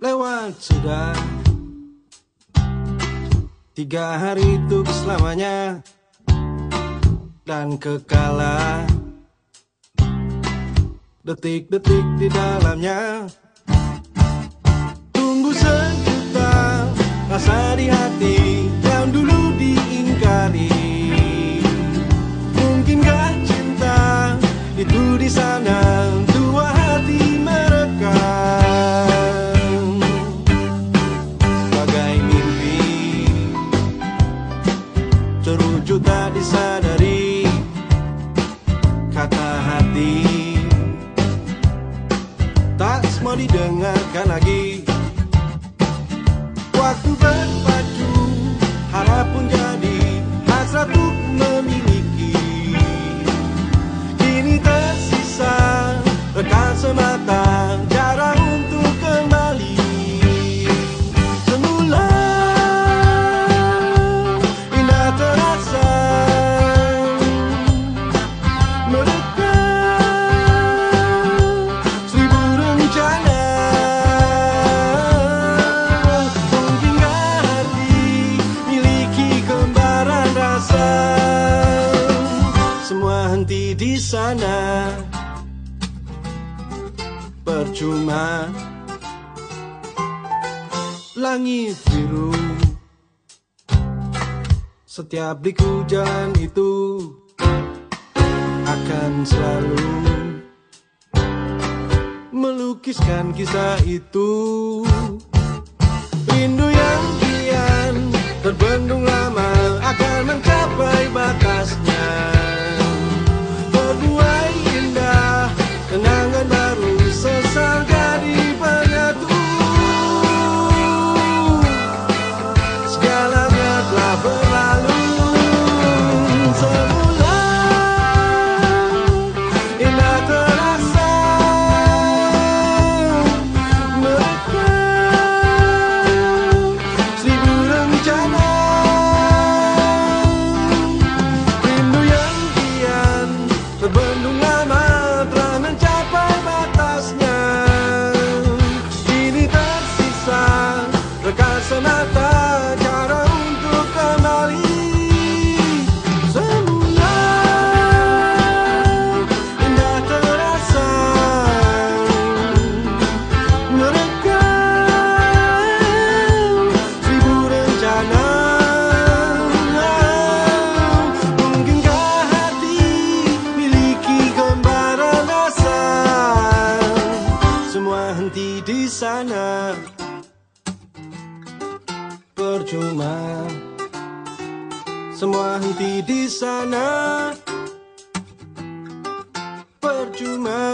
lewat sudah. Tiga hari itu selamanya Dan kekala. Detik-detik di dalamnya. Tunggu sejuta rasa di hati Terwujud tak disadari Kata hati. Tak semua didengarkan lagi Henti di sana. Percuma. Langit biru. Setiap di hujan itu Akan selalu Melukiskan kisah itu Henti di sana. Percuma. Semua henti di sana. Percuma